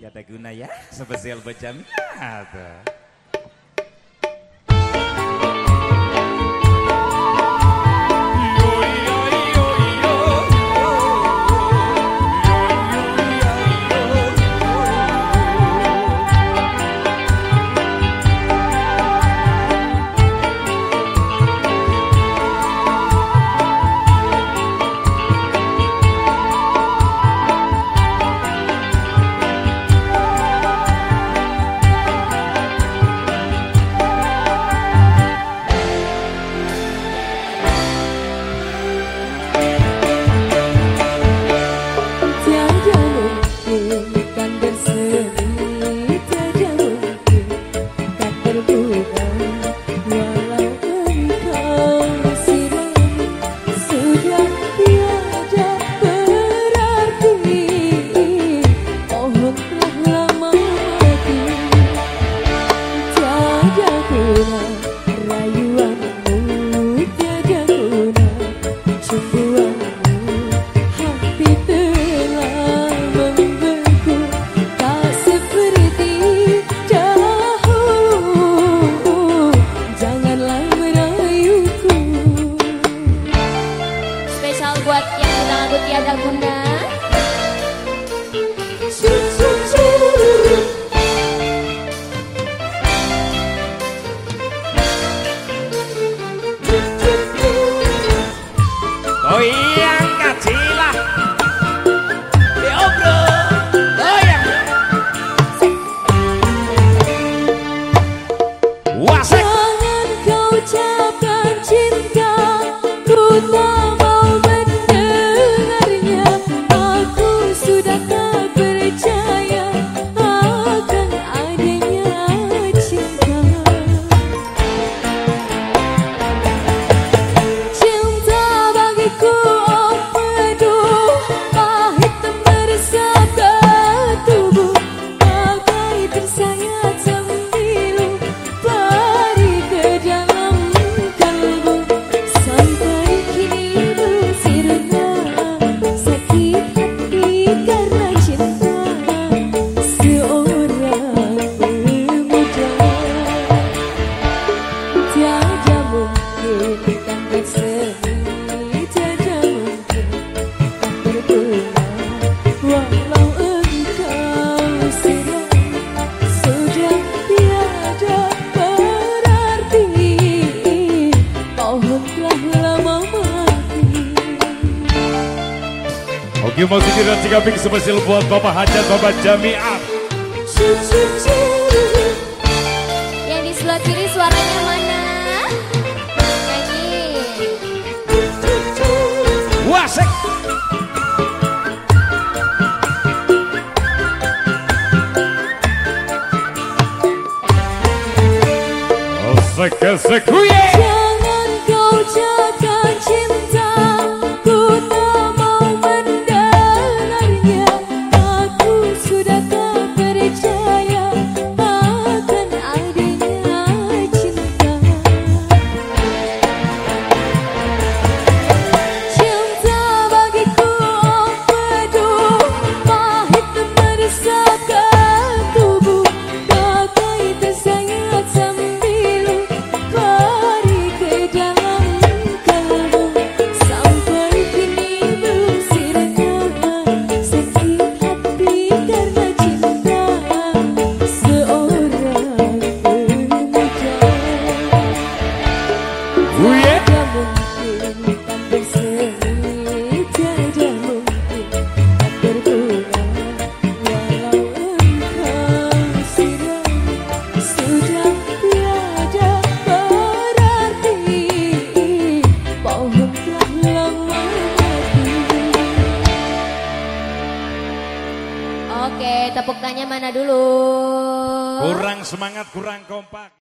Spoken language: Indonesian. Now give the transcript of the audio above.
Tiada guna ya, spesial buat Jamila tuh. Oke masih tidak Cikapik spesial buat Bapak Hajat, Bapak Jamiat. Yang di sebelah kiri suaranya mana? Nyanyi. Wasek. Osek, osek, Jangan tepuk tangannya mana dulu? Kurang semangat, kurang kompak.